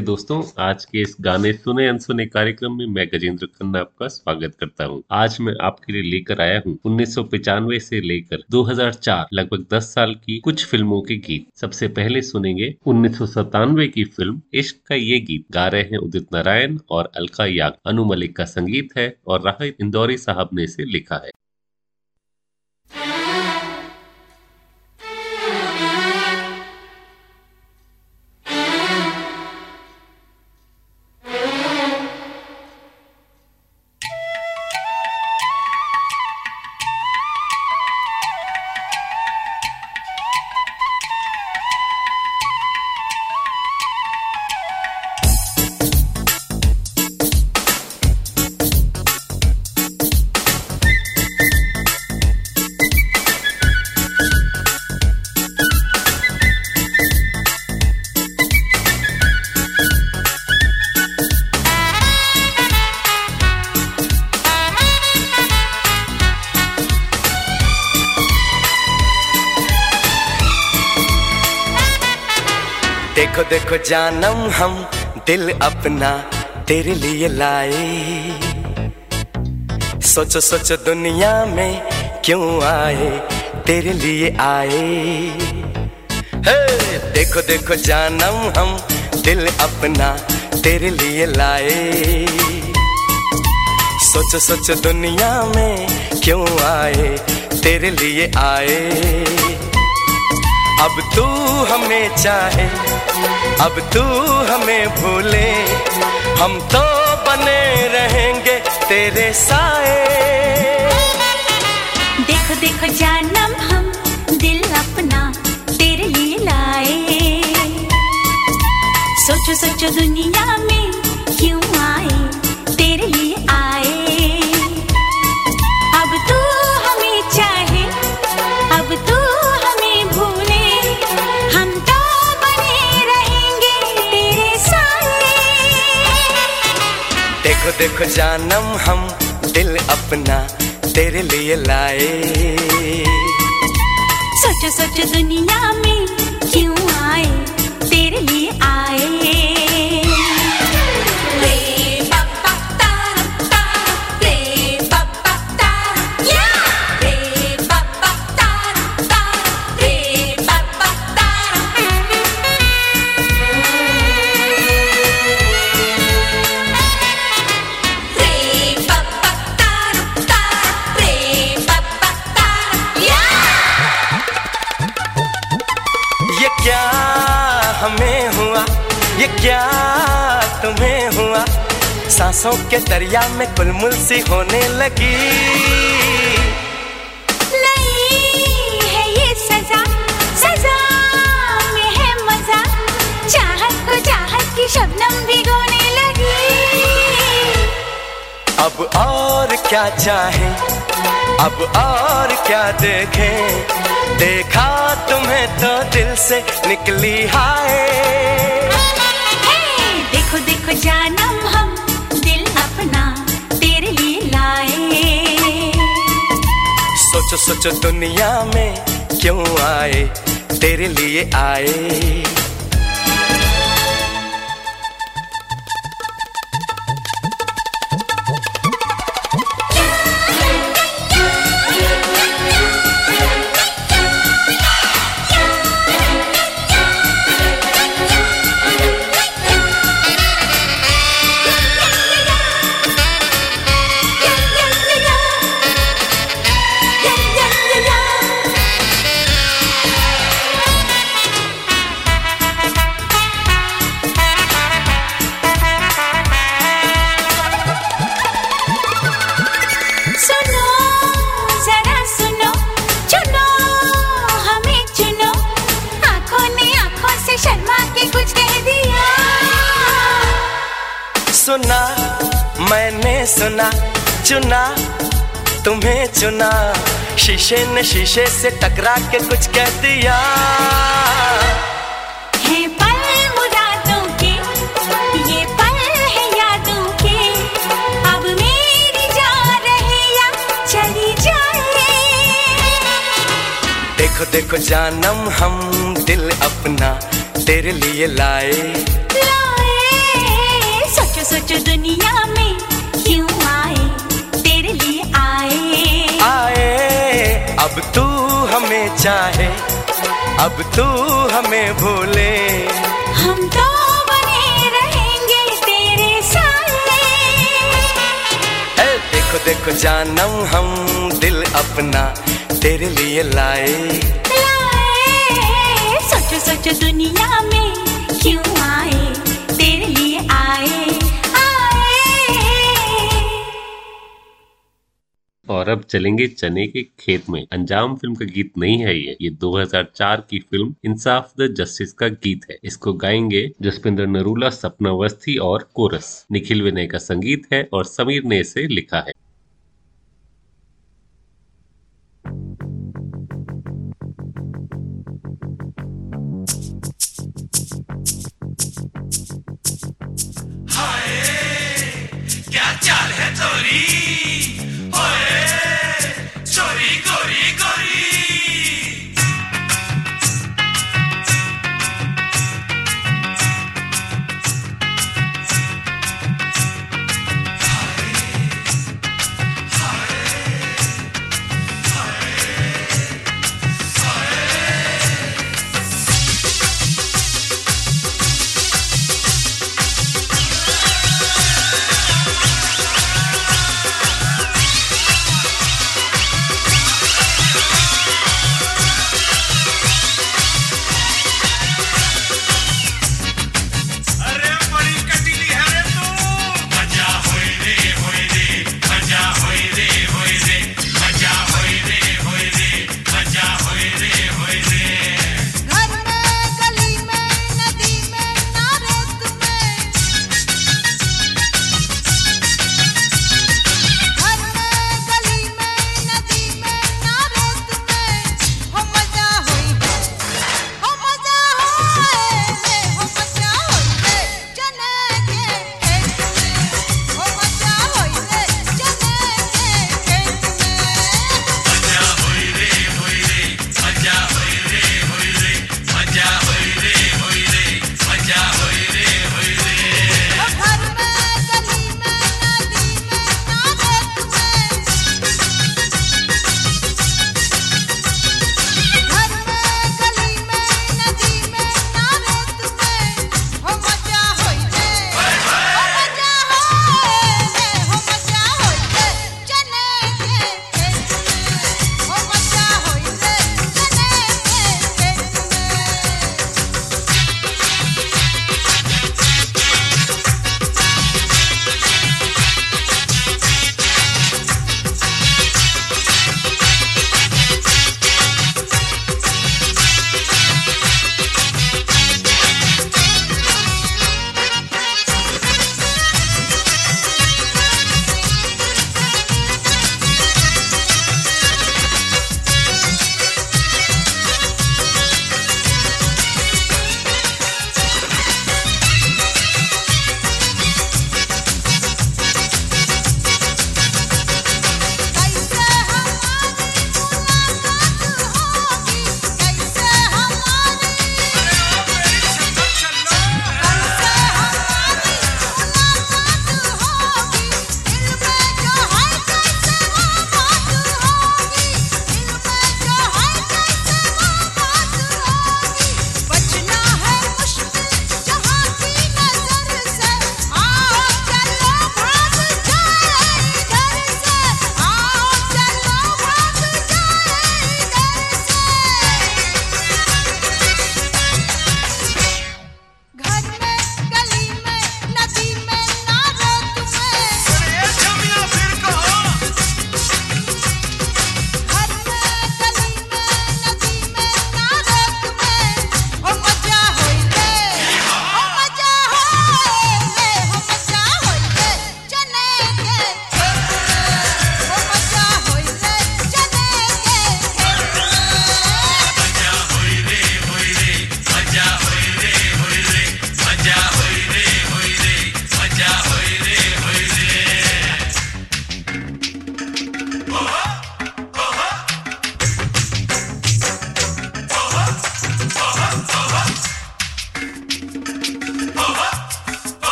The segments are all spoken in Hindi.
नमस्ते दोस्तों, आज के इस गाने सुने अनसुने कार्यक्रम में मैं गजेंद्र खन्ना आपका स्वागत करता हूँ। आज मैं आपके लिए लेकर आया हूँ उन्नीस से लेकर 2004 लगभग 10 साल की कुछ फ़िल्मों के गीत। सबसे पहले सुनेंगे उन्नीस सौ सतानवे की फ़िल्म इश्क का ये गीत। गा रहे हैं उदित नारायण और अलका याग अनु मलिक का संगीत है और राहत इंदौरी साहब ने इसे लिखा है। जानम हम दिल अपना तेरे लिए लाए। सोचो सोचो दुनिया में क्यों आए, तेरे लिए आए। हे देखो देखो जानम हम दिल अपना तेरे लिए लाए। सोचो सोचो दुनिया में क्यों आए, तेरे लिए आए। अब तू हमें चाहे अब तू हमें भूले, हम तो बने रहेंगे तेरे साए। देखो देखो जानम हम दिल अपना तेरे लिए लाए। सोचो सोचो दुनिया में देखो देखो जानम हम दिल अपना तेरे लिए लाए। सोचो सोचो दुनिया में सांसों के दरिया में कुलमुल सी होने लगी। है ये सजा सजा में है मज़ा। चाहत को चाहत की शबनम भिगोने लगी। अब और क्या चाहे अब और क्या देखे। देखा तुम्हें तो दिल से निकली हाय। देखो देखो जानम हम सोचो सोचो दुनिया में क्यों आए? तेरे लिए आए। सुना चुना तुम्हें चुना। शीशे ने शीशे से टकरा के कुछ कह दिया। पल मुरादों के ये पल है यादों के। अब मेरी जा रहे या चली जाए। देखो देखो जानम हम दिल अपना तेरे लिए लाए। लाए सोचो सोचो दुनिया चाहे अब तू हमें भूले। हम तो बने रहेंगे तेरे सामने। ए, देखो देखो जानम हम दिल अपना तेरे लिए लाए। लाए सोचो सोचो दुनिया में अब चलेंगे चने के खेत में। अंजाम फ़िल्म का गीत नहीं है ये। ये 2004 की फ़िल्म इंसाफ द जस्टिस का गीत है। इसको गाएँगे जसपिंदर नरूला, सपना अवस्थी और कोरस। निखिल विनय का संगीत है और समीर ने इसे लिखा है।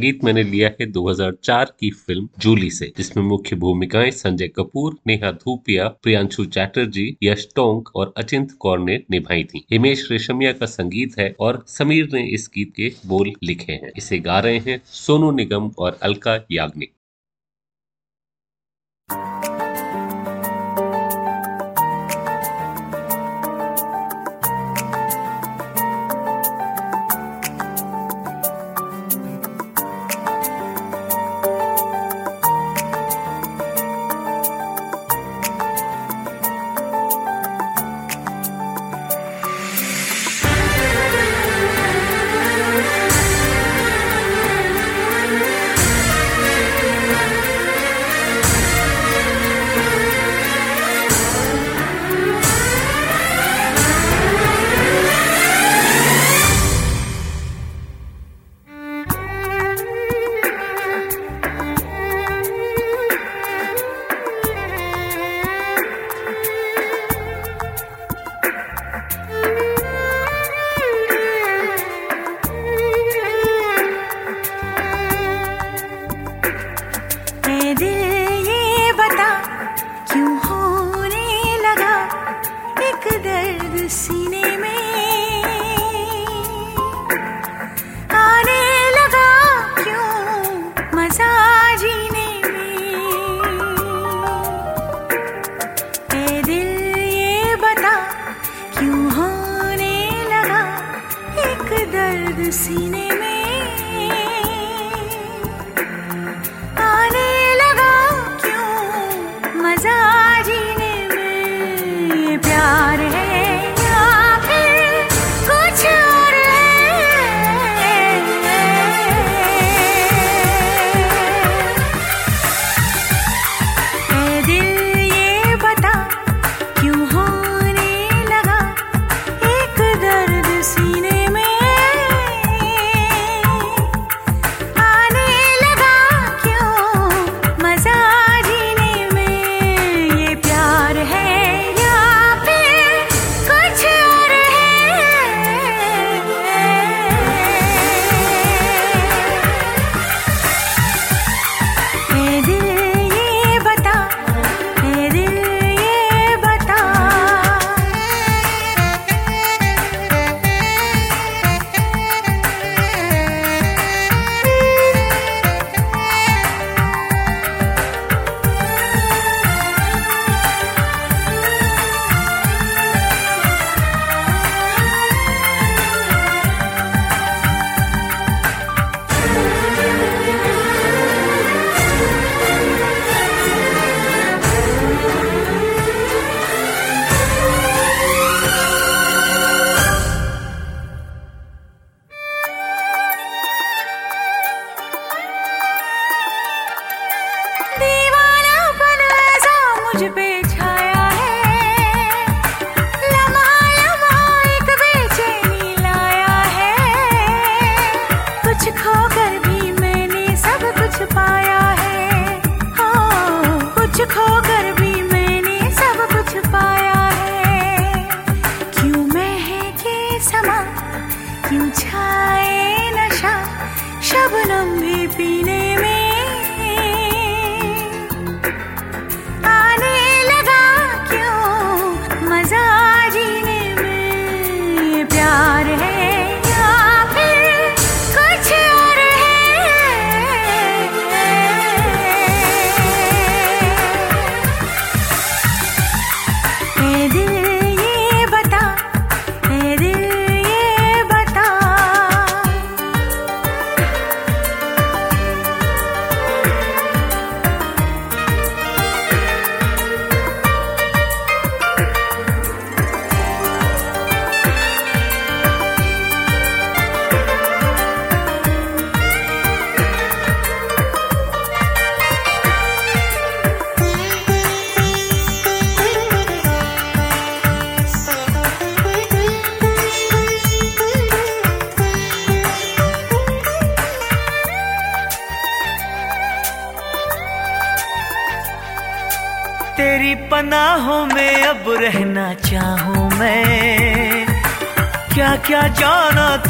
संगीत मैंने लिया है 2004 की फ़िल्म जूली से, जिसमें मुख्य भूमिकाएँ संजय कपूर, नेहा धूपिया, प्रियांशु चैटर्जी, यश टोंक और अचिंत कौर ने निभाई थी। हिमेश रेशमिया का संगीत है और समीर ने इस गीत के बोल लिखे हैं। इसे गा रहे हैं सोनू निगम और अलका याग्निक।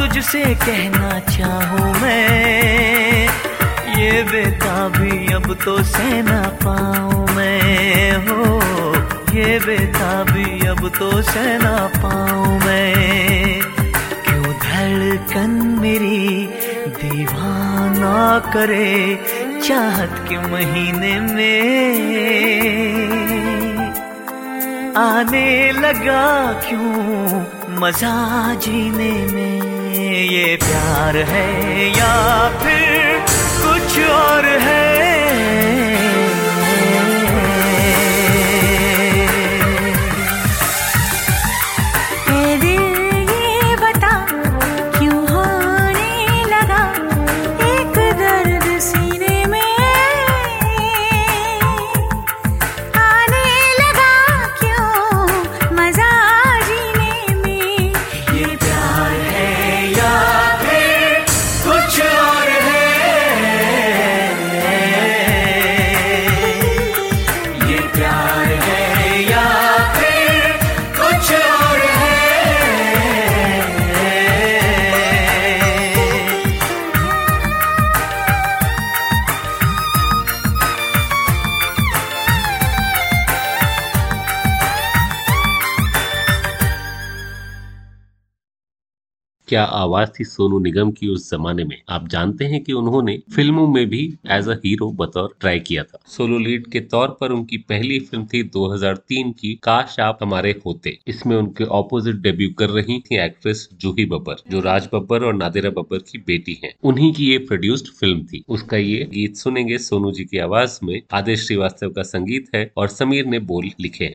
तुझसे कहना चाहूँ मैं। ये बेताबी अब तो सहना पाऊ पाऊँ मैं। हो, ये बेताबी अब तो सहना पाऊ पाऊँ मैं। क्यों धड़कन मेरी दीवाना करे चाहत के महीने में? आने लगा क्यों मज़ा जीने में? ये प्यार है या फिर कुछ और है? क्या आवाज़ थी सोनू निगम की उस जमाने में। आप जानते हैं कि उन्होंने फ़िल्मों में भी एज अ हीरो बतौर ट्राई किया था। सोलो लीड के तौर पर उनकी पहली फ़िल्म थी 2003 की काश आप हमारे होते। इसमें उनके ऑपोजिट डेब्यू कर रही थी एक्ट्रेस जूही बब्बर, जो राज बब्बर और नादिरा बब्बर की बेटी है। उन्हीं की ये प्रोड्यूस्ड फ़िल्म थी। उसका ये गीत सुनेंगे सोनू जी की आवाज़ में। आदेश श्रीवास्तव का संगीत है और समीर ने बोल लिखे हैं।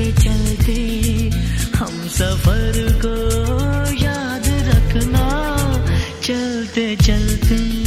चलते चलते हम सफ़र को याद रखना चलते चलते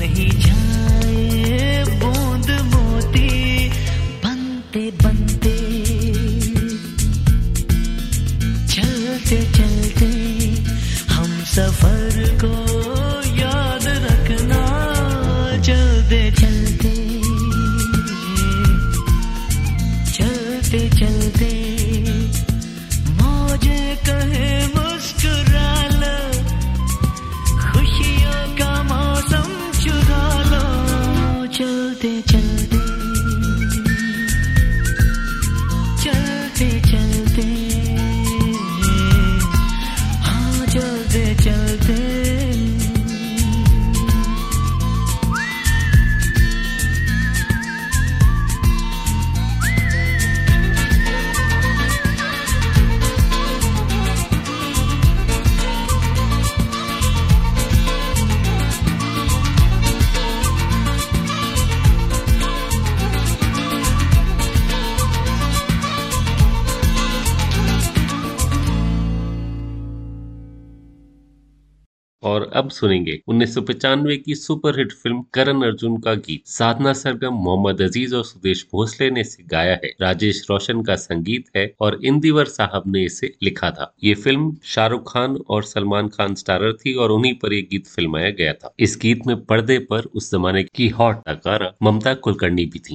बन ही सुनेंगे। 1995 की सुपरहिट फ़िल्म करण अर्जुन का गीत। साधना सरगम, मोहम्मद अज़ीज़ और सुदेश भोसले ने इसे गाया है। राजेश रोशन का संगीत है और इंदिवर साहब ने इसे लिखा था। ये फ़िल्म शाहरुख खान और सलमान खान स्टारर थी और उन्हीं पर ये गीत फिल्माया गया था। इस गीत में पर्दे पर उस जमाने की हॉट अदाकारा ममता कुलकर्णी भी थी।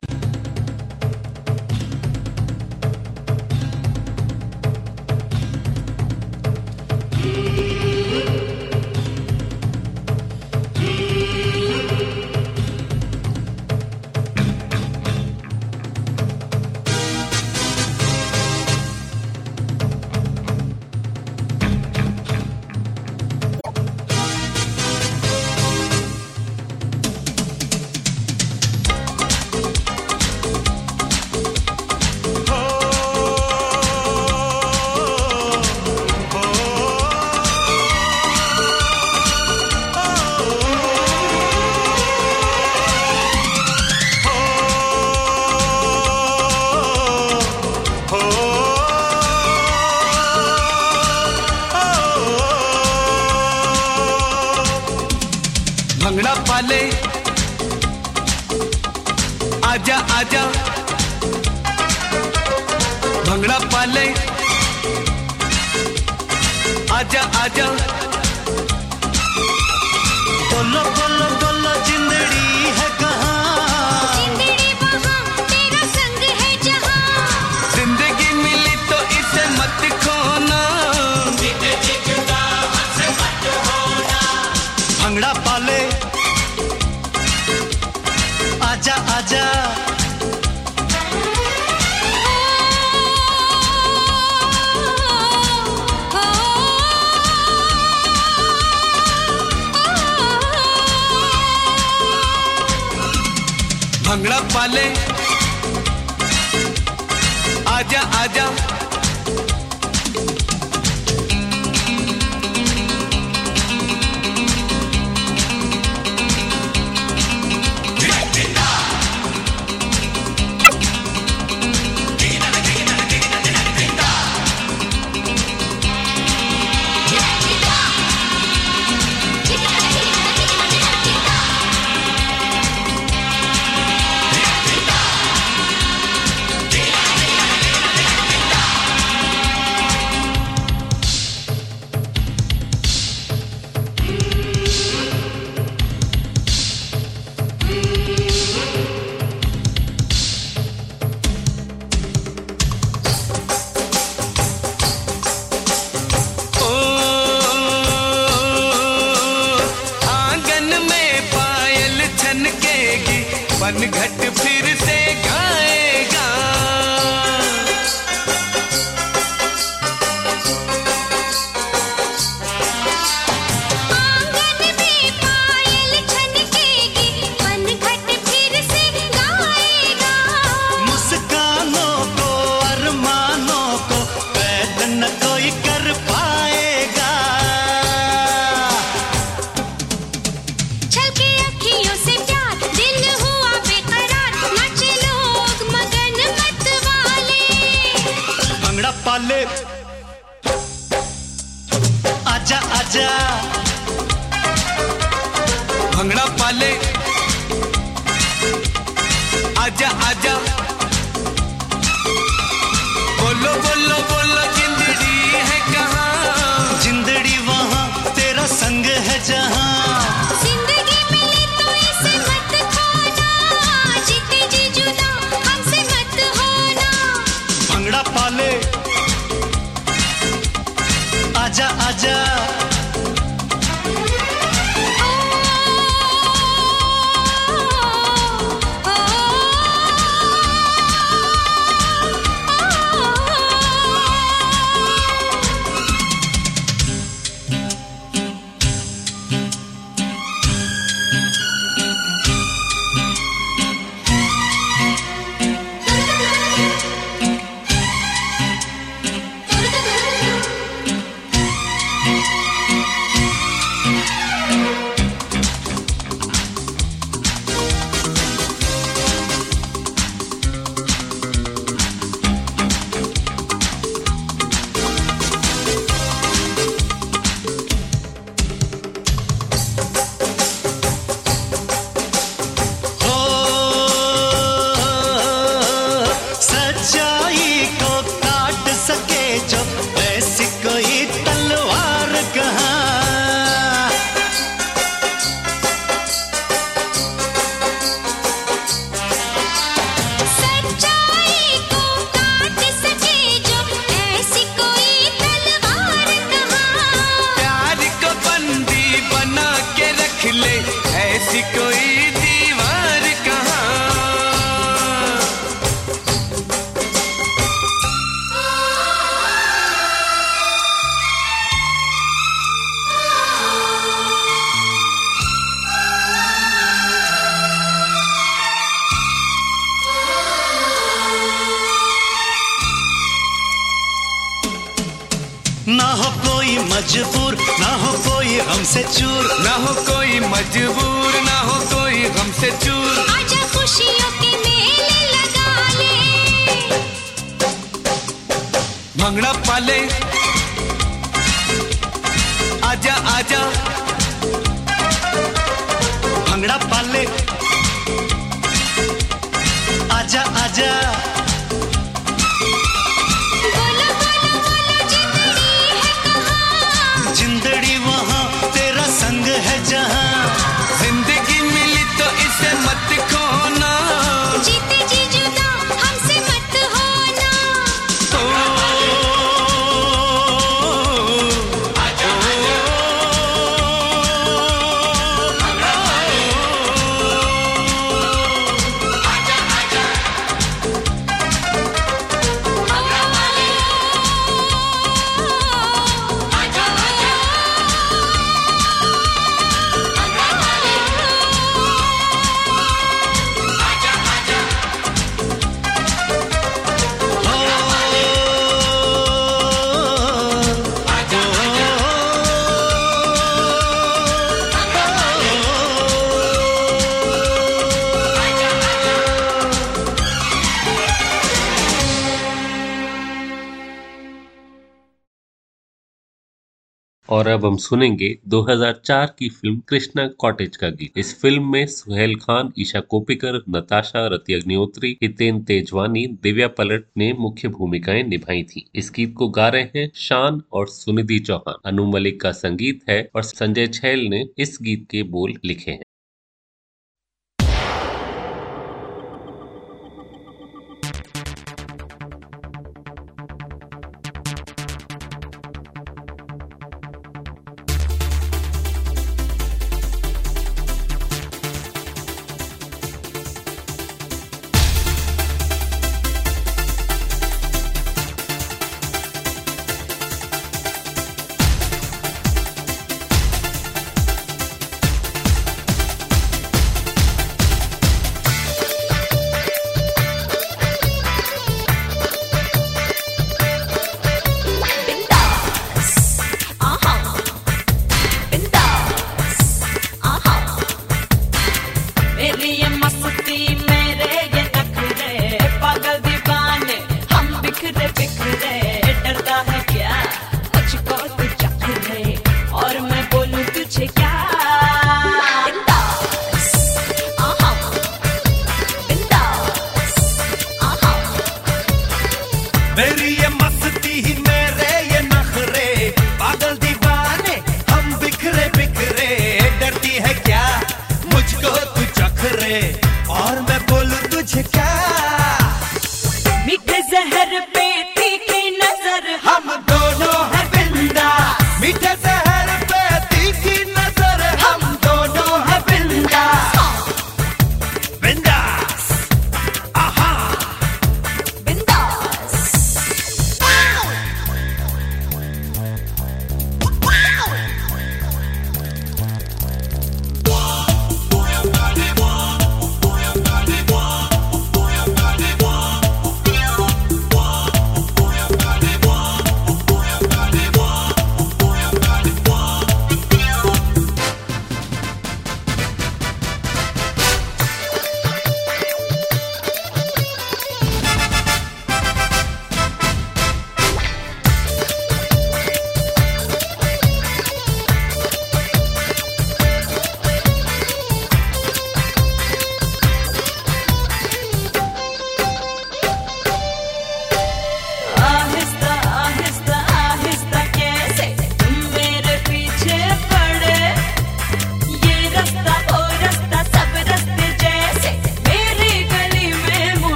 और अब हम सुनेंगे 2004 की फ़िल्म कृष्णा कॉटेज का गीत। इस फ़िल्म में सुहेल खान, ईशा कोपिकर, नताशा, रति अग्निहोत्री, हितेन तेजवानी, दिव्या पलट ने मुख्य भूमिकाएँ निभाई थी। इस गीत को गा रहे हैं शान और सुनिधि चौहान। अनु मलिक का संगीत है और संजय छैल ने इस गीत के बोल लिखे हैं।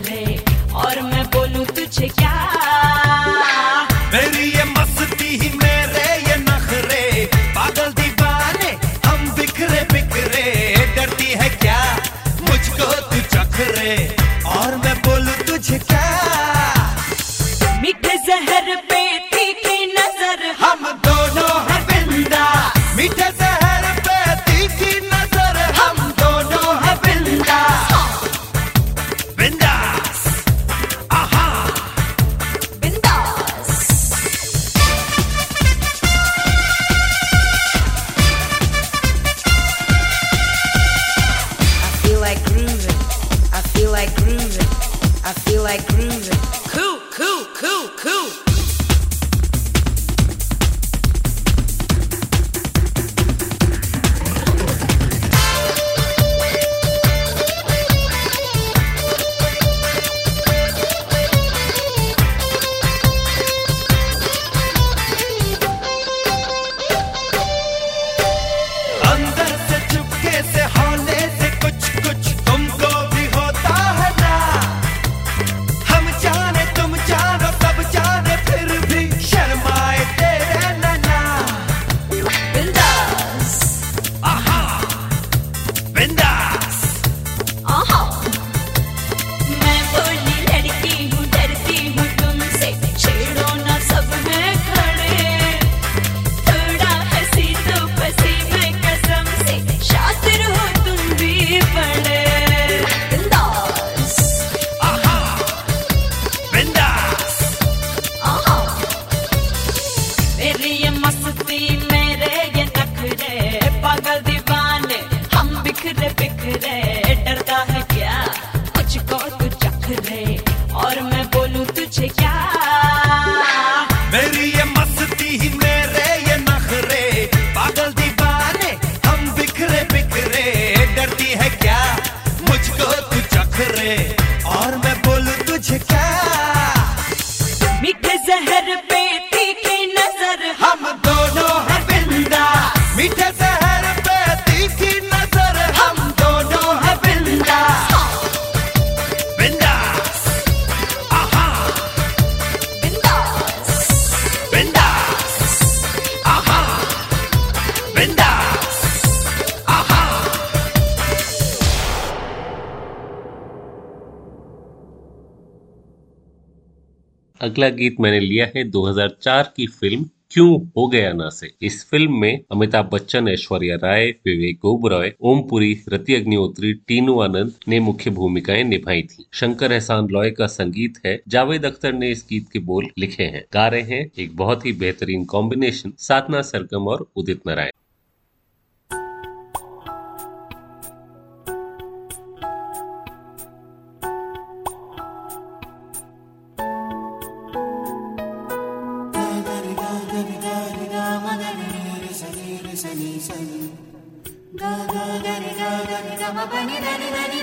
ले और मैं बोलूँ तुझे क्या अगला गीत मैंने लिया है 2004 की फ़िल्म क्यों हो गया ना से। इस फ़िल्म में अमिताभ बच्चन, ऐश्वर्या राय, विवेक ओबरॉय, ओमपुरी, रति अग्निहोत्री, टीनू आनंद ने मुख्य भूमिकाएँ निभाई थी। शंकर एहसान लॉय का संगीत है। जावेद अख्तर ने इस गीत के बोल लिखे हैं। गा रहे हैं एक बहुत ही बेहतरीन कॉम्बिनेशन साधना सरगम और उदित नारायण।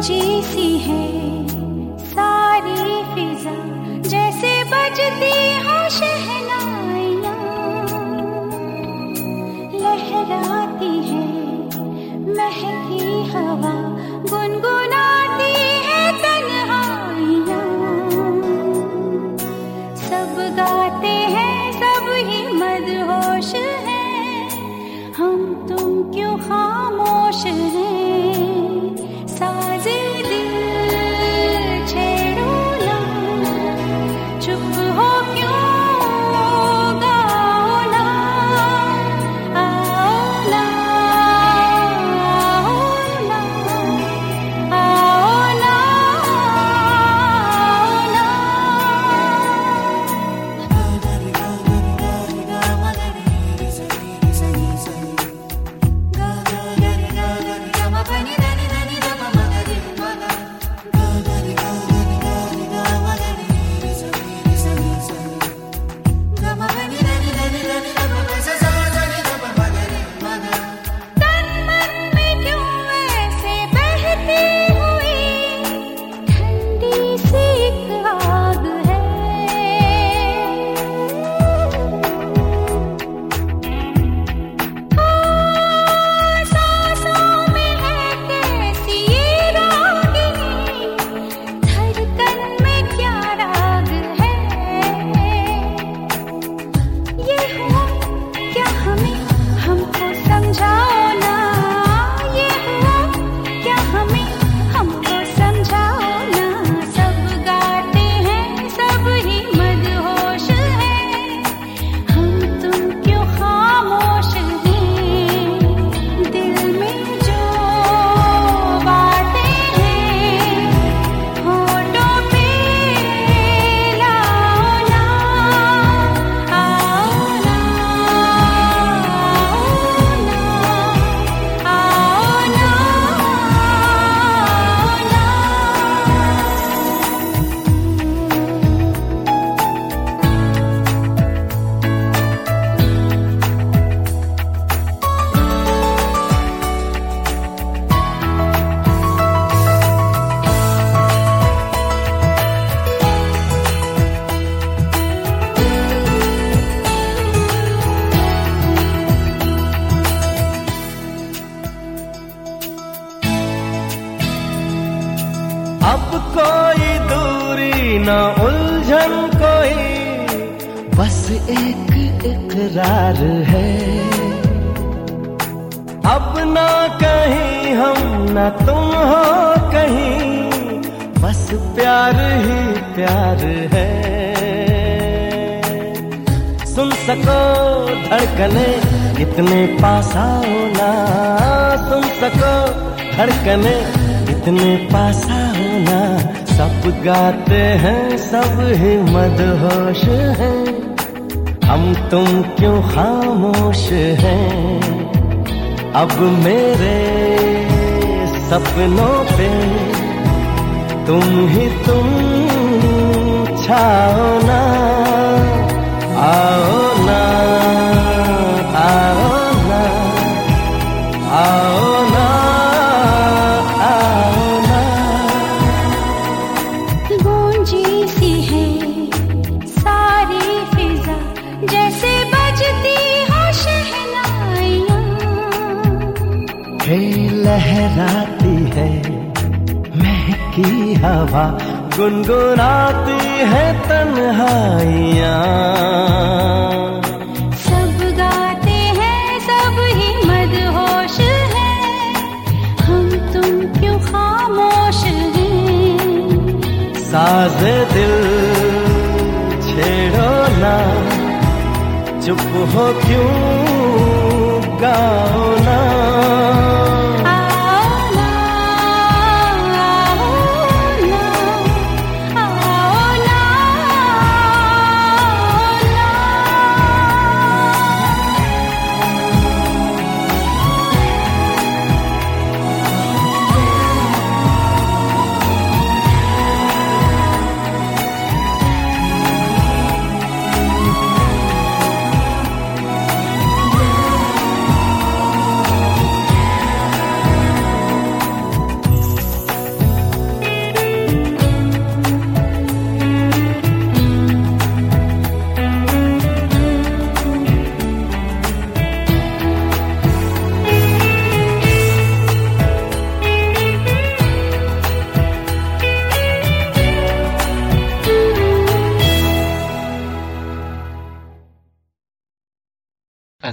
गूंजी सी है। गाते हैं, सब ही मदहोश हैं। हम तुम क्यों खामोश हैं? अब मेरे सपनों पे तुम ही तुम छाओ ना, आओ ना। हवा गुनगुनाती है तन्हाइयाँ। सब गाते हैं सब ही मदहोश है। हम तुम क्यों खामोश हैं? साज दिल छेड़ो ना चुप हो क्यों गाओ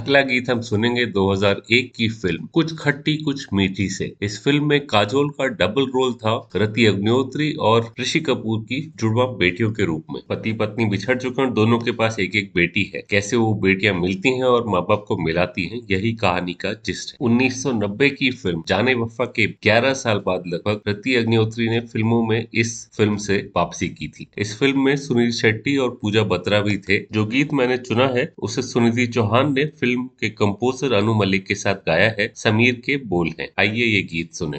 अगला गीत हम सुनेंगे 2001 की फ़िल्म, कुछ खट्टी, कुछ मीठी से। इस फ़िल्म में काजोल का डबल रोल था, रति अग्निहोत्री और ऋषि कपूर की जुड़वा बेटियों के रूप में। पति पत्नी बिछड़ चुके हैं दोनों के पास एक एक बेटी है। कैसे वो बेटियाँ मिलती हैं और माँ बाप को मिलाती हैं, यही कहानी का जिस्ट है। 1990 की फ़िल्म, जाने वफा के 11 साल बाद लगभग रति अग्निहोत्री ने फ़िल्मों में इस फ़िल्म से वापसी की थी। इस फ़िल्म में सुनील शेट्टी और पूजा बत्रा भी थे। जो गीत मैंने चुना है, उसे सुनिधि चौहान ने फ़िल्म के कंपोजर अनु मलिक के साथ गाया है, समीर के बोल हैं। आइए ये गीत सुने।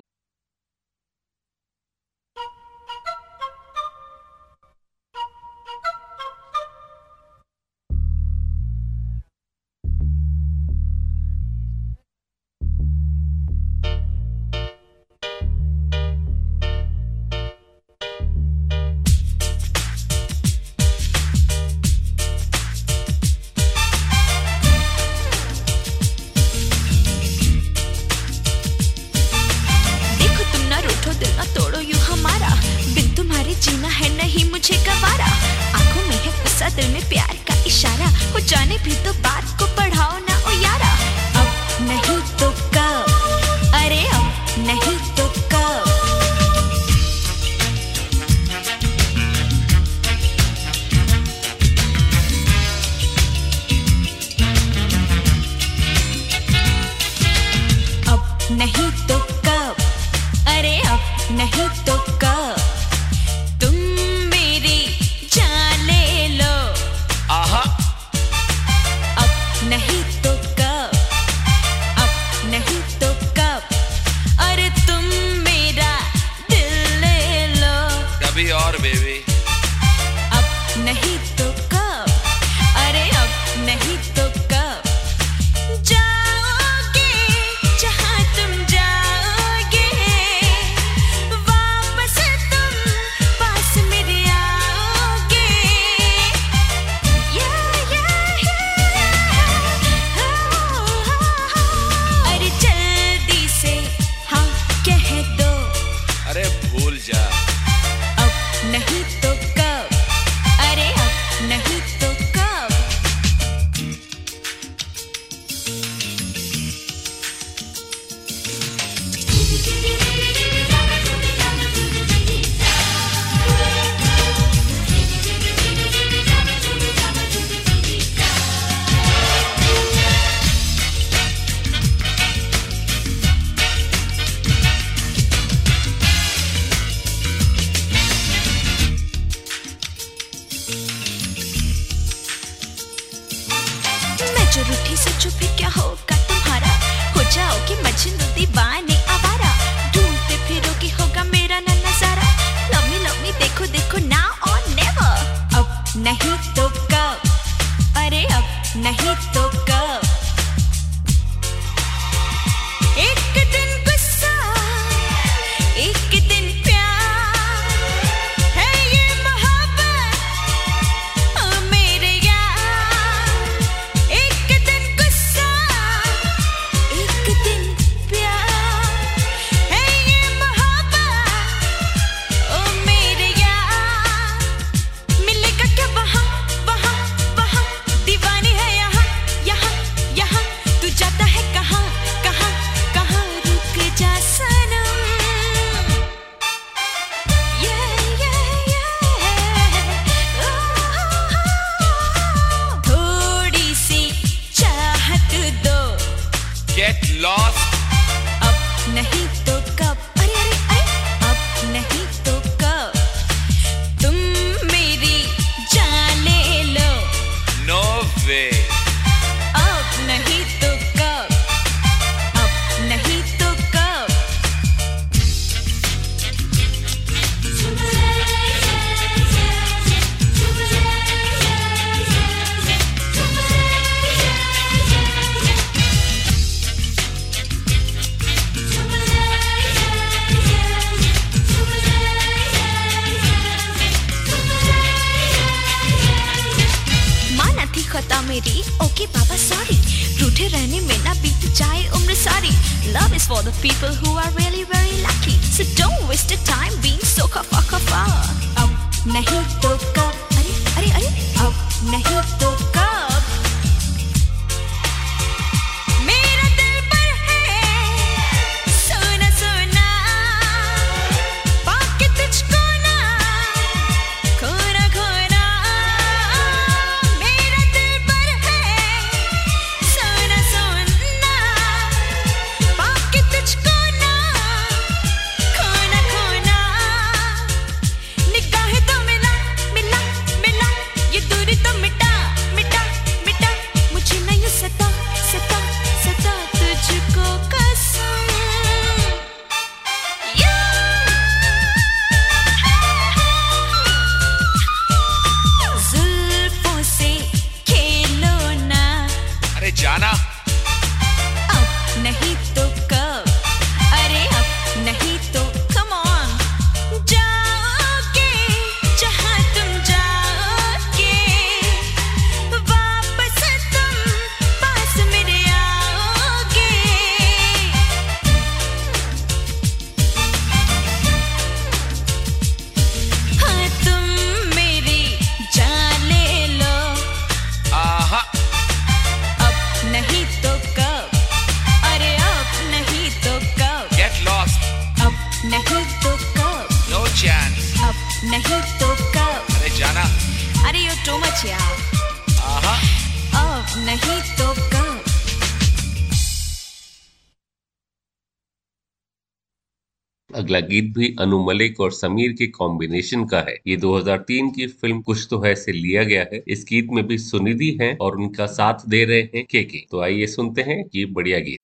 गीत भी अनु मलिक और समीर के कॉम्बिनेशन का है। ये 2003 की फ़िल्म कुछ तो है से लिया गया है। इस गीत में भी सुनिधि है और उनका साथ दे रहे हैं के के तो आइए सुनते हैं ये बढ़िया गीत।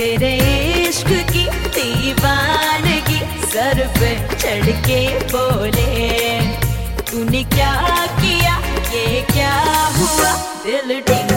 तेरे इश्क की दीवानगी सर पे चढ़ के बोले, तूने क्या किया? ये क्या हुआ? दिल टिक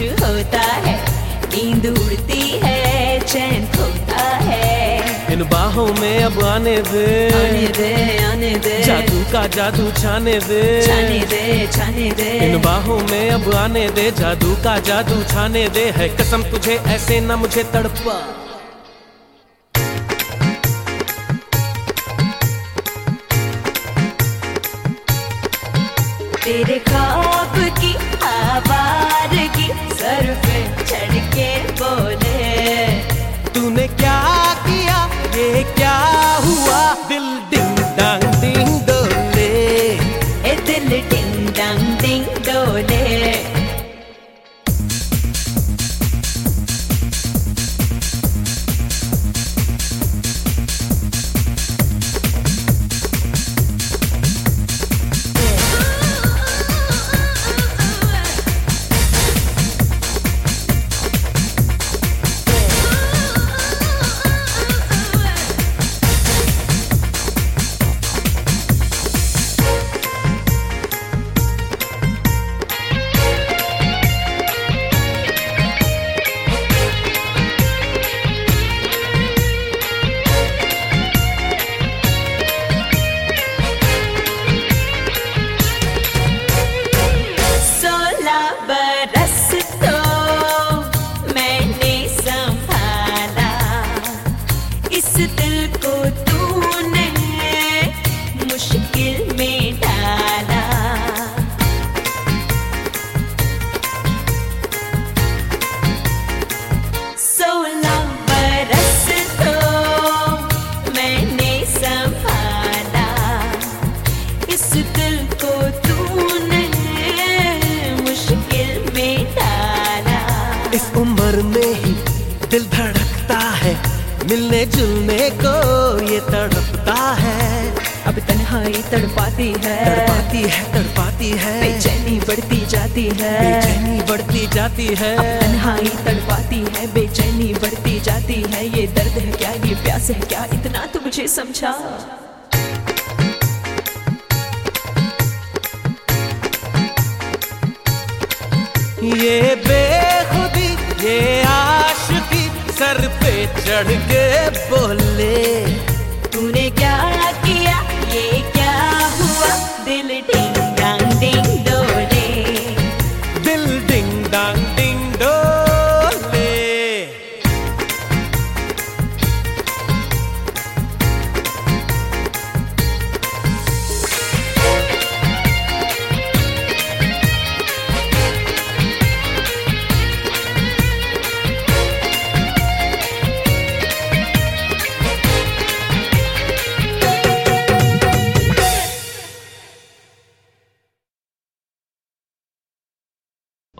कुछ होता है नींद उड़ती है चैन खोता है। इन बाहों में अब आने दे। आने दे आने दे। जादू का जादू छाने दे। छाने दे छाने दे। इन बाहों में अब आने दे जादू का जादू छाने दे। है कसम तुझे ऐसे ना मुझे तड़पा तेरे क्या हुआ?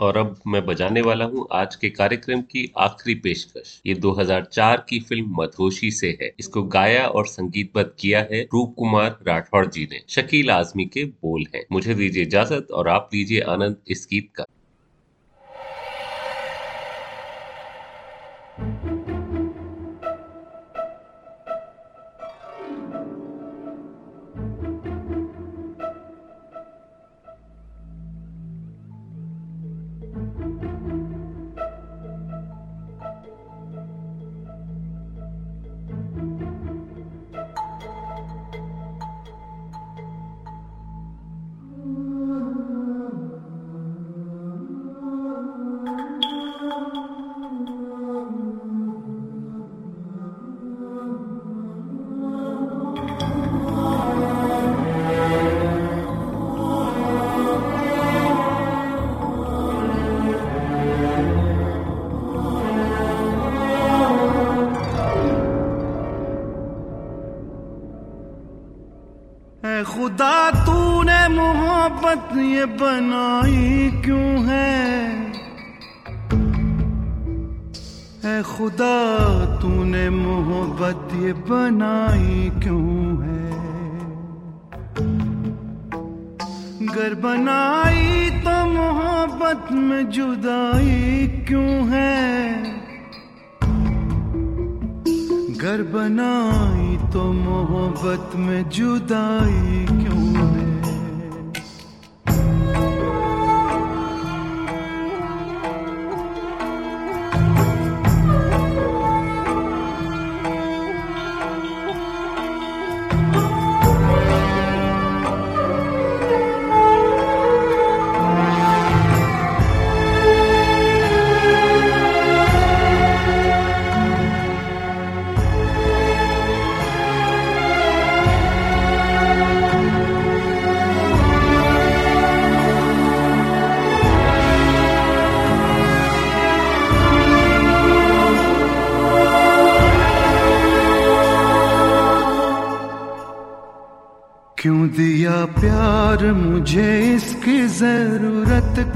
और अब मैं बजाने वाला हूँ आज के कार्यक्रम की आखिरी पेशकश। ये 2004 की फ़िल्म मधोशी से है। इसको गाया और संगीतबद्ध किया है रूप कुमार राठौड़ जी ने। शकील आजमी के बोल हैं। मुझे दीजिए इजाज़त और आप लीजिए आनंद इस गीत का।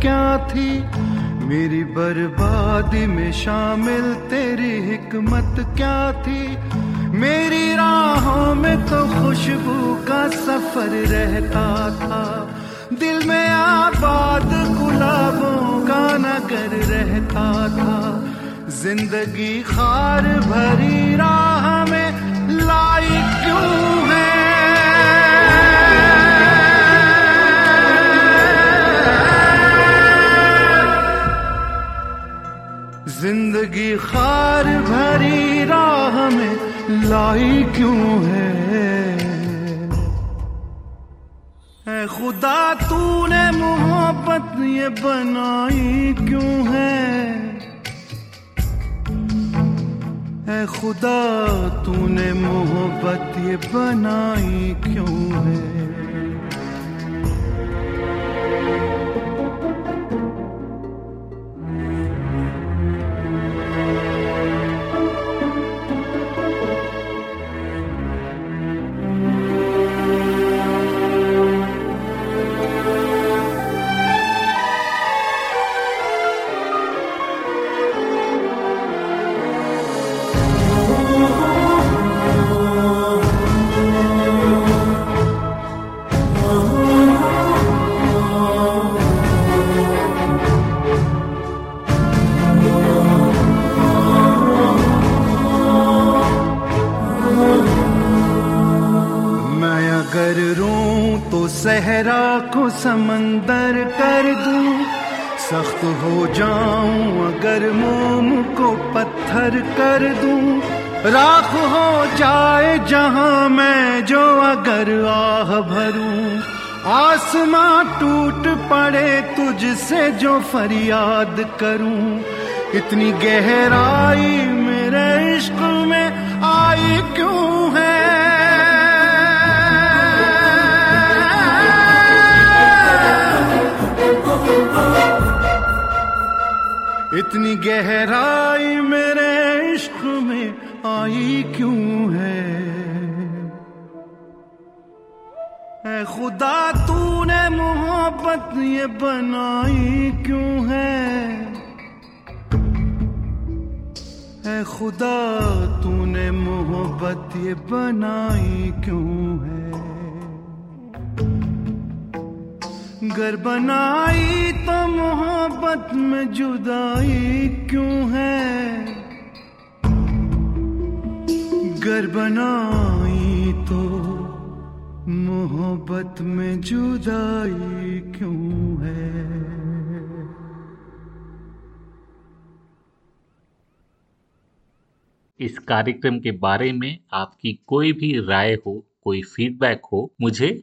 क्या थी? मेरी बर्बादी में शामिल तेरी हिकमत क्या थी? मेरी राहों में तो खुशबू का सफ़र रहता था। दिल में आबाद गुलाबों का नगर रहता था। ज़िंदगी खार भरी राह में लाई क्यों ज़िंदगी खार भरी राह में लाई क्यों है? खुदा, तूने मोहब्बत ये बनाई क्यों है? खुदा, तूने मोहब्बत ये बनाई क्यों है? समंदर कर दूँ। सख्त हो जाऊँ, अगर मोम को पत्थर कर दूँ। राख हो जाए जहाँ मैं जो अगर आह भरूं। आसमां टूट पड़े तुझसे जो फरियाद करूँ। इतनी गहराई मेरे इश्क में आई क्यों? इतनी गहराई मेरे इश्क में आई क्यों है? ऐ खुदा, तूने मोहब्बत ये बनाई क्यों है? ऐ खुदा, तूने मोहब्बत ये बनाई क्यों है? घर बनाई तो मोहब्बत में जुदाई क्यों है? घर बनाई तो मोहब्बत में जुदाई क्यों है? इस कार्यक्रम के बारे में आपकी कोई भी राय हो, कोई फीडबैक हो, मुझे